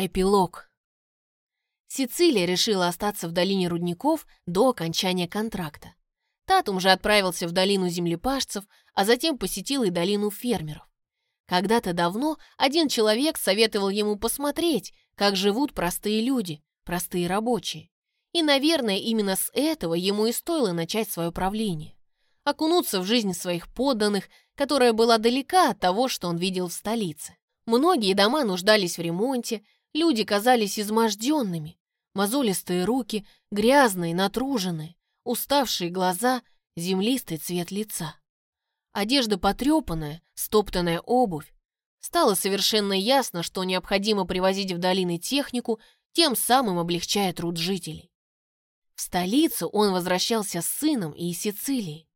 Эпилог. Сицилия решила остаться в долине рудников до окончания контракта. Татум же отправился в долину землепашцев, а затем посетил и долину фермеров. Когда-то давно один человек советовал ему посмотреть, как живут простые люди, простые рабочие. И, наверное, именно с этого ему и стоило начать свое правление. Окунуться в жизнь своих подданных, которая была далека от того, что он видел в столице. Многие дома нуждались в ремонте, Люди казались изможденными. Мозолистые руки, грязные, натруженные, уставшие глаза, землистый цвет лица. Одежда потрепанная, стоптанная обувь. Стало совершенно ясно, что необходимо привозить в долины технику, тем самым облегчая труд жителей. В столицу он возвращался с сыном и из Сицилии.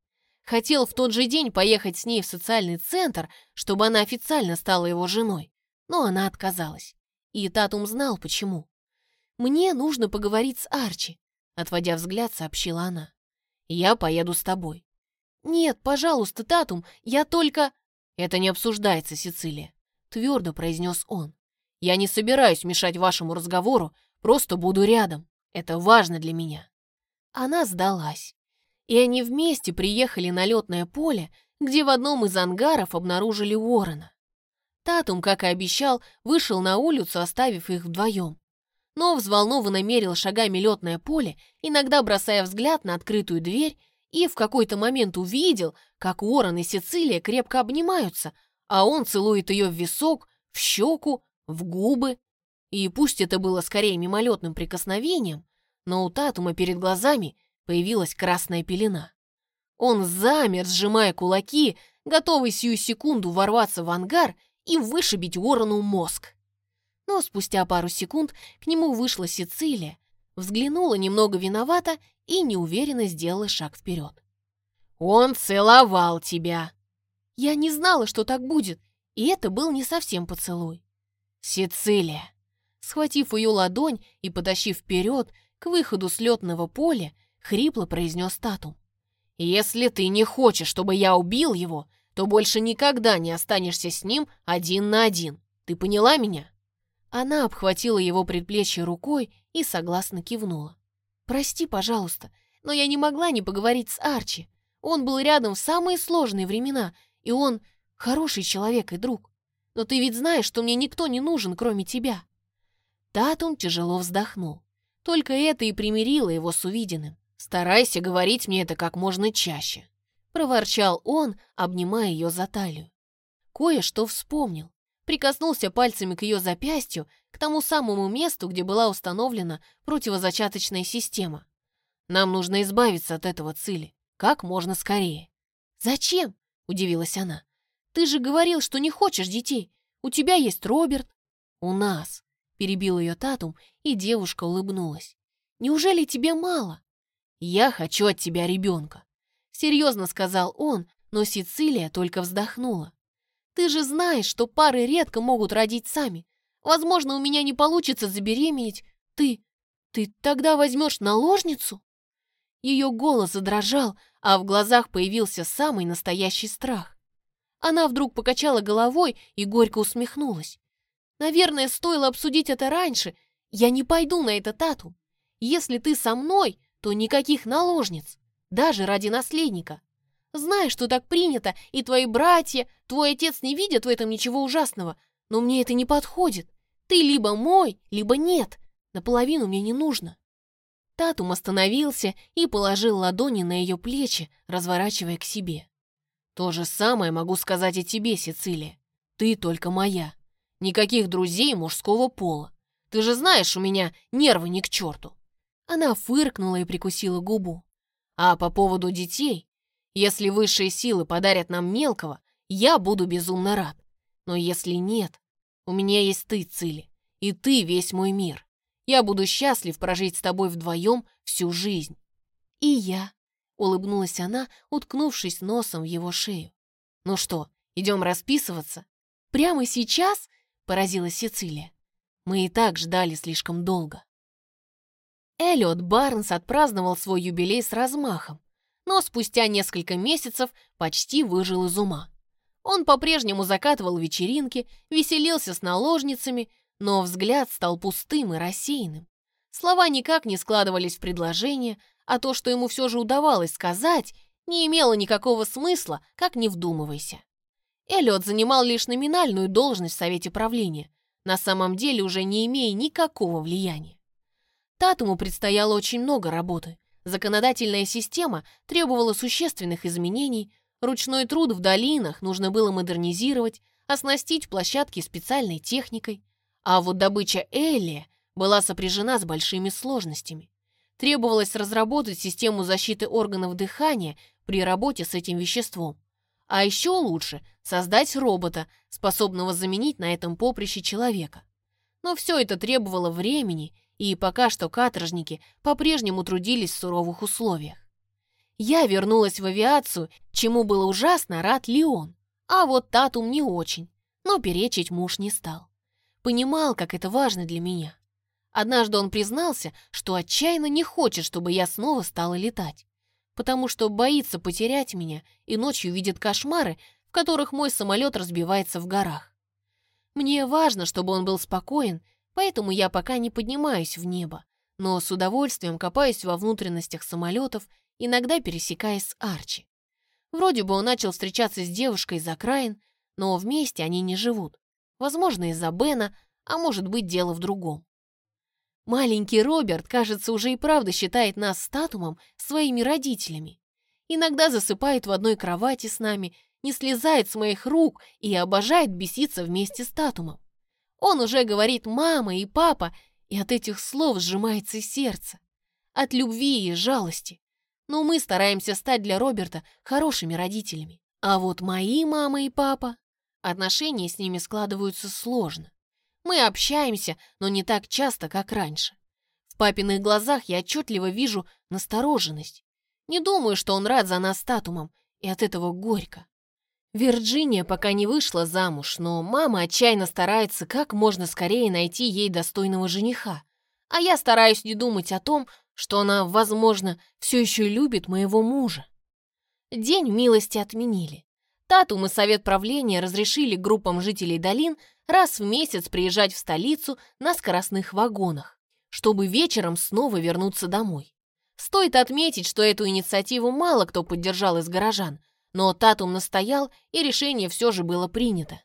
Хотел в тот же день поехать с ней в социальный центр, чтобы она официально стала его женой, но она отказалась. И Татум знал, почему. «Мне нужно поговорить с Арчи», — отводя взгляд, сообщила она. «Я поеду с тобой». «Нет, пожалуйста, Татум, я только...» «Это не обсуждается, Сицилия», — твердо произнес он. «Я не собираюсь мешать вашему разговору, просто буду рядом. Это важно для меня». Она сдалась. И они вместе приехали на летное поле, где в одном из ангаров обнаружили Уоррена. Татум, как и обещал, вышел на улицу, оставив их вдвоем. Но взволнованно мерил шагами летное поле, иногда бросая взгляд на открытую дверь, и в какой-то момент увидел, как Уоррен и Сицилия крепко обнимаются, а он целует ее в висок, в щеку, в губы. И пусть это было скорее мимолетным прикосновением, но у Татума перед глазами появилась красная пелена. Он замер, сжимая кулаки, готовый сию секунду ворваться в ангар и вышибить Уоррену мозг. Но спустя пару секунд к нему вышла Сицилия, взглянула немного виновато и неуверенно сделала шаг вперед. «Он целовал тебя!» Я не знала, что так будет, и это был не совсем поцелуй. «Сицилия!» Схватив ее ладонь и потащив вперед к выходу с летного поля, хрипло произнес Татум. «Если ты не хочешь, чтобы я убил его, то больше никогда не останешься с ним один на один. Ты поняла меня?» Она обхватила его предплечье рукой и согласно кивнула. «Прости, пожалуйста, но я не могла не поговорить с Арчи. Он был рядом в самые сложные времена, и он хороший человек и друг. Но ты ведь знаешь, что мне никто не нужен, кроме тебя». Татум тяжело вздохнул. Только это и примирило его с увиденным. «Старайся говорить мне это как можно чаще. Проворчал он, обнимая ее за талию. Кое-что вспомнил. Прикоснулся пальцами к ее запястью, к тому самому месту, где была установлена противозачаточная система. Нам нужно избавиться от этого цили. Как можно скорее. «Зачем?» – удивилась она. «Ты же говорил, что не хочешь детей. У тебя есть Роберт». «У нас», – перебил ее Татум, и девушка улыбнулась. «Неужели тебе мало?» «Я хочу от тебя ребенка. Серьезно сказал он, но Сицилия только вздохнула. «Ты же знаешь, что пары редко могут родить сами. Возможно, у меня не получится забеременеть. Ты... ты тогда возьмешь наложницу?» Ее голос задрожал, а в глазах появился самый настоящий страх. Она вдруг покачала головой и горько усмехнулась. «Наверное, стоило обсудить это раньше. Я не пойду на это тату. Если ты со мной, то никаких наложниц даже ради наследника. Знаешь, что так принято, и твои братья, твой отец не видят в этом ничего ужасного, но мне это не подходит. Ты либо мой, либо нет. Наполовину мне не нужно». Татум остановился и положил ладони на ее плечи, разворачивая к себе. «То же самое могу сказать и тебе, Сицилия. Ты только моя. Никаких друзей мужского пола. Ты же знаешь, у меня нервы ни к черту». Она фыркнула и прикусила губу. А по поводу детей, если высшие силы подарят нам мелкого, я буду безумно рад. Но если нет, у меня есть ты, Цили, и ты весь мой мир. Я буду счастлив прожить с тобой вдвоем всю жизнь. И я, улыбнулась она, уткнувшись носом в его шею. Ну что, идем расписываться? Прямо сейчас? Поразилась Сицилия. Мы и так ждали слишком долго. Эллиот Барнс отпраздновал свой юбилей с размахом, но спустя несколько месяцев почти выжил из ума. Он по-прежнему закатывал вечеринки, веселился с наложницами, но взгляд стал пустым и рассеянным. Слова никак не складывались в предложение, а то, что ему все же удавалось сказать, не имело никакого смысла, как не вдумывайся. Эллиот занимал лишь номинальную должность в Совете правления, на самом деле уже не имея никакого влияния. Татуму предстояло очень много работы. Законодательная система требовала существенных изменений, ручной труд в долинах нужно было модернизировать, оснастить площадки специальной техникой, а вот добыча Элли была сопряжена с большими сложностями. Требовалось разработать систему защиты органов дыхания при работе с этим веществом. А еще лучше создать робота, способного заменить на этом поприще человека. Но все это требовало времени, и пока что каторжники по-прежнему трудились в суровых условиях. Я вернулась в авиацию, чему был ужасно рад Леон, а вот Татум не очень, но перечить муж не стал. Понимал, как это важно для меня. Однажды он признался, что отчаянно не хочет, чтобы я снова стала летать, потому что боится потерять меня и ночью видит кошмары, в которых мой самолет разбивается в горах. Мне важно, чтобы он был спокоен, поэтому я пока не поднимаюсь в небо, но с удовольствием копаюсь во внутренностях самолетов, иногда пересекаясь с Арчи. Вроде бы он начал встречаться с девушкой из окраин, но вместе они не живут. Возможно, из-за Бена, а может быть, дело в другом. Маленький Роберт, кажется, уже и правда считает нас с Татумом своими родителями. Иногда засыпает в одной кровати с нами, не слезает с моих рук и обожает беситься вместе с Татумом. Он уже говорит «мама» и «папа», и от этих слов сжимается сердце. От любви и жалости. Но мы стараемся стать для Роберта хорошими родителями. А вот мои мама и папа, отношения с ними складываются сложно. Мы общаемся, но не так часто, как раньше. В папиных глазах я отчетливо вижу настороженность. Не думаю, что он рад за нас статумом, и от этого горько. Вирджиния пока не вышла замуж, но мама отчаянно старается как можно скорее найти ей достойного жениха. А я стараюсь не думать о том, что она, возможно, все еще любит моего мужа. День милости отменили. Татум и совет правления разрешили группам жителей долин раз в месяц приезжать в столицу на скоростных вагонах, чтобы вечером снова вернуться домой. Стоит отметить, что эту инициативу мало кто поддержал из горожан, но Татум настоял, и решение все же было принято.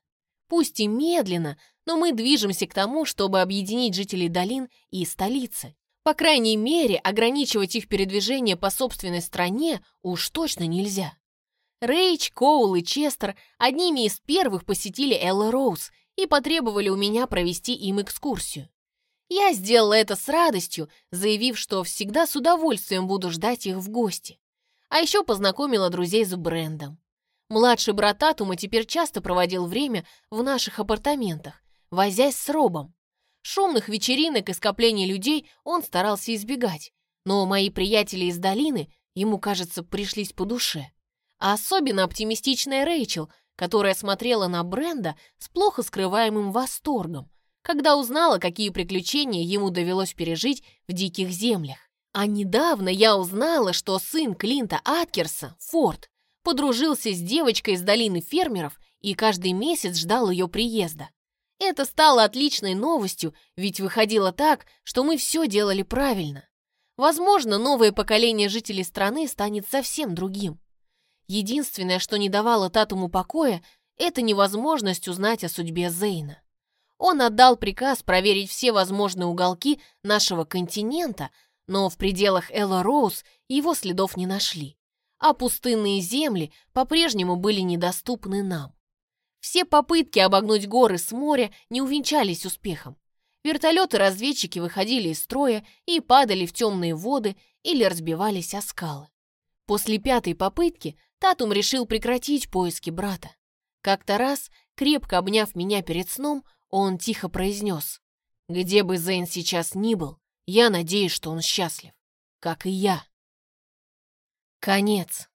Пусть и медленно, но мы движемся к тому, чтобы объединить жителей долин и столицы. По крайней мере, ограничивать их передвижение по собственной стране уж точно нельзя. Рейч, Коул и Честер одними из первых посетили Элла Роуз и потребовали у меня провести им экскурсию. Я сделала это с радостью, заявив, что всегда с удовольствием буду ждать их в гости. А еще познакомила друзей с Брендом. Младший брат Атума теперь часто проводил время в наших апартаментах, возясь с Робом. Шумных вечеринок и скоплений людей он старался избегать, но мои приятели из долины ему, кажется, пришлись по душе. А особенно оптимистичная Рэйчел, которая смотрела на Бренда с плохо скрываемым восторгом, когда узнала, какие приключения ему довелось пережить в диких землях. А недавно я узнала, что сын Клинта Аткерса, Форд, подружился с девочкой из долины фермеров и каждый месяц ждал ее приезда. Это стало отличной новостью, ведь выходило так, что мы все делали правильно. Возможно, новое поколение жителей страны станет совсем другим. Единственное, что не давало Татуму покоя, это невозможность узнать о судьбе Зейна. Он отдал приказ проверить все возможные уголки нашего континента, но в пределах Элла Роуз его следов не нашли, а пустынные земли по-прежнему были недоступны нам. Все попытки обогнуть горы с моря не увенчались успехом. Вертолеты-разведчики выходили из строя и падали в темные воды или разбивались о скалы. После пятой попытки Татум решил прекратить поиски брата. Как-то раз, крепко обняв меня перед сном, он тихо произнес, «Где бы Зейн сейчас ни был, я надеюсь, что он счастлив, как и я». Конец.